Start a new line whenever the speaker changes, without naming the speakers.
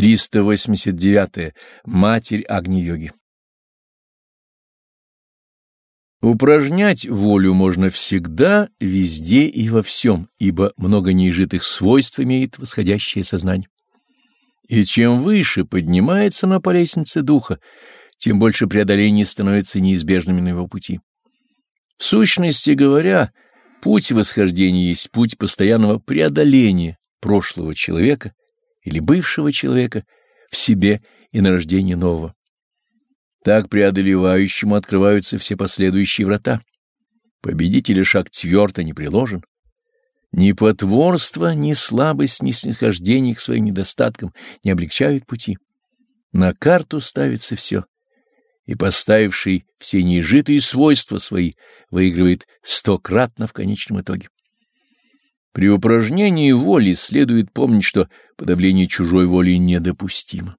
389. -е. Матерь Агни-йоги. Упражнять волю можно всегда, везде и во всем, ибо много неизжитых свойств имеет восходящее сознание. И чем выше поднимается оно по лестнице духа, тем больше преодоления становится неизбежными на его пути. В сущности говоря, путь восхождения есть путь постоянного преодоления прошлого человека или бывшего человека в себе и на рождение нового. Так преодолевающему открываются все последующие врата. Победителя шаг твердо не приложен. Ни потворство, ни слабость, ни снисхождение к своим недостаткам не облегчают пути. На карту ставится все, и поставивший все неизжитые свойства свои выигрывает стократно в конечном итоге. При упражнении воли следует помнить, что подавление чужой воли недопустимо.